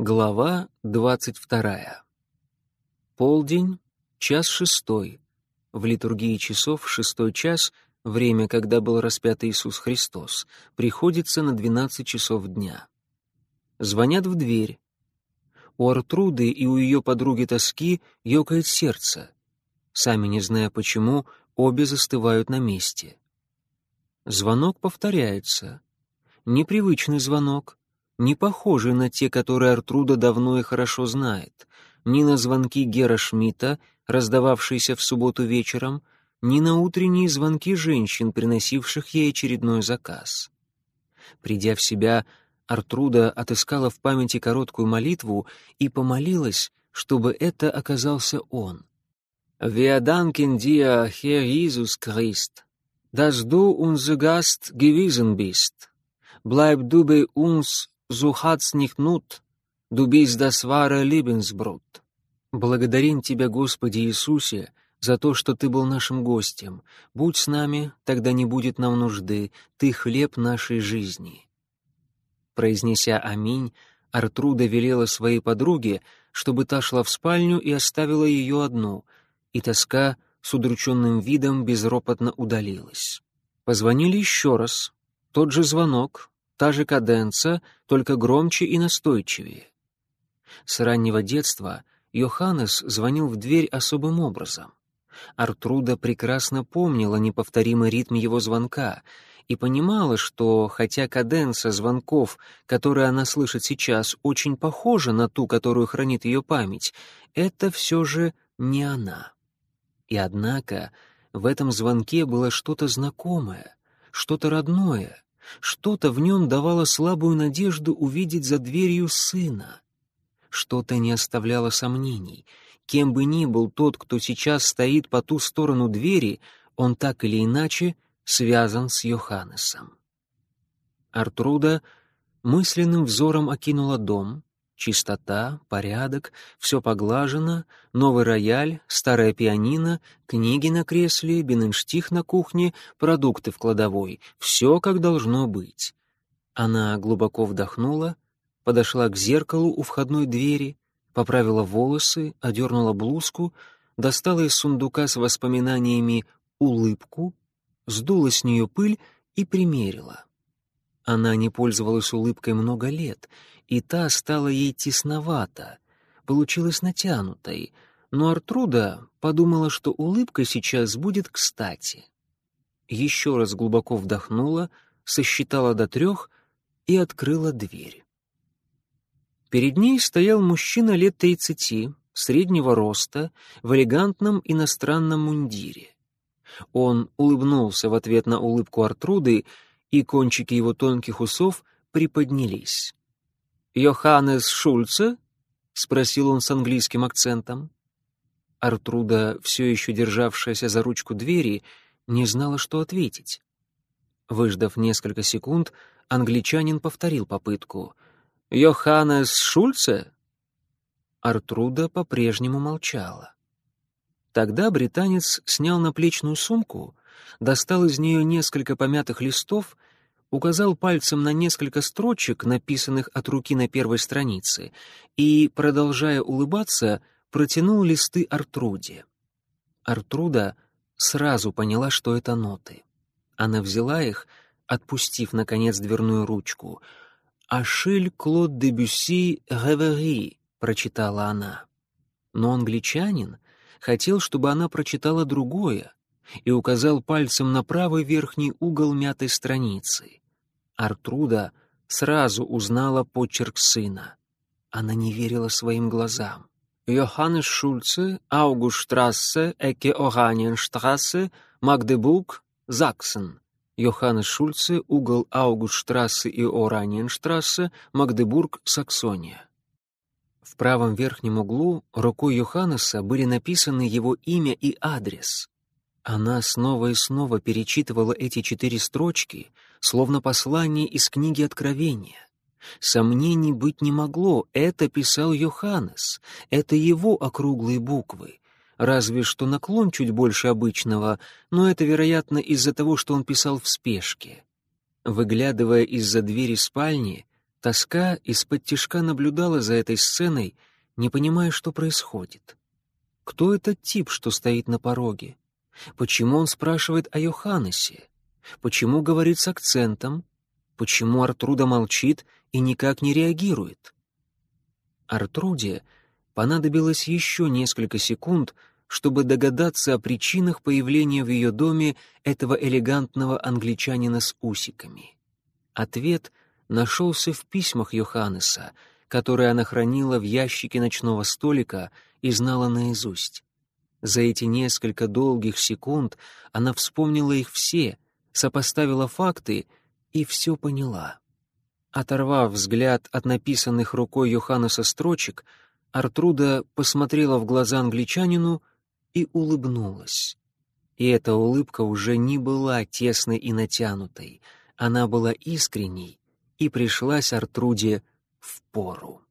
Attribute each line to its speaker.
Speaker 1: Глава двадцать вторая. Полдень, час шестой. В литургии часов шестой час, время, когда был распят Иисус Христос, приходится на двенадцать часов дня. Звонят в дверь. У Артруды и у ее подруги тоски ёкает сердце. Сами не зная почему, обе застывают на месте. Звонок повторяется. Непривычный звонок, не похожий на те, которые Артруда давно и хорошо знает, ни на звонки Гера Шмидта, раздававшиеся в субботу вечером, ни на утренние звонки женщин, приносивших ей очередной заказ. Придя в себя, Артруда отыскала в памяти короткую молитву и помолилась, чтобы это оказался он. «Wir danken dir, Herr Jesus Christ, dass du unser Gast gewesen bist. Bleib du bei Зухац нихнут, дубись до свара Либенсброд. Благодарим Тебя, Господи Иисусе, за то, что Ты был нашим гостем. Будь с нами, тогда не будет нам нужды, Ты хлеб нашей жизни. Произнеся «Аминь», Артруда велела своей подруге, чтобы та шла в спальню и оставила ее одну, и тоска с удрученным видом безропотно удалилась. Позвонили еще раз. Тот же звонок, Та же каденца, только громче и настойчивее. С раннего детства Йоханнес звонил в дверь особым образом. Артруда прекрасно помнила неповторимый ритм его звонка и понимала, что, хотя каденса звонков, которые она слышит сейчас, очень похожа на ту, которую хранит ее память, это все же не она. И однако в этом звонке было что-то знакомое, что-то родное — что-то в нем давало слабую надежду увидеть за дверью сына. Что-то не оставляло сомнений. Кем бы ни был тот, кто сейчас стоит по ту сторону двери, он так или иначе связан с Йоханнесом. Артруда мысленным взором окинула дом, Чистота, порядок, все поглажено, новый рояль, старая пианино, книги на кресле, бененштих на кухне, продукты в кладовой. Все как должно быть. Она глубоко вдохнула, подошла к зеркалу у входной двери, поправила волосы, одернула блузку, достала из сундука с воспоминаниями улыбку, сдула с нее пыль и примерила. Она не пользовалась улыбкой много лет, и та стала ей тесновата, получилась натянутой, но Артруда подумала, что улыбка сейчас будет кстати. Еще раз глубоко вдохнула, сосчитала до трех и открыла дверь. Перед ней стоял мужчина лет тридцати, среднего роста, в элегантном иностранном мундире. Он улыбнулся в ответ на улыбку Артруды, и кончики его тонких усов приподнялись. «Йоханнес Шульце?» — спросил он с английским акцентом. Артруда, все еще державшаяся за ручку двери, не знала, что ответить. Выждав несколько секунд, англичанин повторил попытку. «Йоханнес Шульце?» Артруда по-прежнему молчала. Тогда британец снял наплечную сумку, достал из нее несколько помятых листов указал пальцем на несколько строчек, написанных от руки на первой странице, и, продолжая улыбаться, протянул листы Артруде. Артруда сразу поняла, что это ноты. Она взяла их, отпустив, наконец, дверную ручку. «Ашиль Клод де Бюсси Ревери», — прочитала она. Но англичанин хотел, чтобы она прочитала другое, и указал пальцем на правый верхний угол мятой страницы. Артруда сразу узнала почерк сына. Она не верила своим глазам. Йоханнес Шульце, Аугустштрассе, Эке Ораненштрассе, Магдебург, Заксен. Йоханнес Шульце, угол Аугустштрассе и Ораненштрассе, Магдебург, Саксония. В правом верхнем углу рукой Йоханнеса были написаны его имя и адрес. Она снова и снова перечитывала эти четыре строчки, словно послание из книги Откровения. Сомнений быть не могло, это писал Йоханнес, это его округлые буквы. Разве что наклон чуть больше обычного, но это, вероятно, из-за того, что он писал в спешке. Выглядывая из-за двери спальни, Тоска из-под тишка наблюдала за этой сценой, не понимая, что происходит. Кто этот тип, что стоит на пороге? Почему он спрашивает о Йоханнесе? Почему говорит с акцентом? Почему Артруда молчит и никак не реагирует? Артруде понадобилось еще несколько секунд, чтобы догадаться о причинах появления в ее доме этого элегантного англичанина с усиками. Ответ нашелся в письмах Йоханнеса, которые она хранила в ящике ночного столика и знала наизусть. За эти несколько долгих секунд она вспомнила их все, сопоставила факты и все поняла. Оторвав взгляд от написанных рукой Йоханнеса строчек, Артруда посмотрела в глаза англичанину и улыбнулась. И эта улыбка уже не была тесной и натянутой, она была искренней и пришлась Артруде в пору.